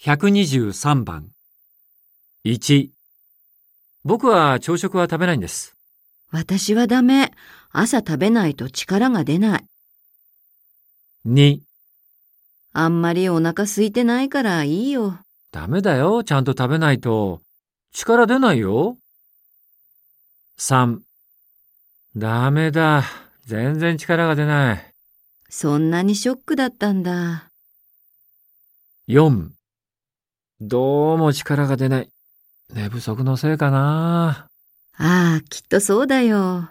123番。1、僕は朝食は食べないんです。私はダメ。朝食べないと力が出ない。2、あんまりお腹空いてないからいいよ。ダメだよ。ちゃんと食べないと。力出ないよ。3、ダメだ。全然力が出ない。そんなにショックだったんだ。4、どうも力が出ない。寝不足のせいかな。ああ、きっとそうだよ。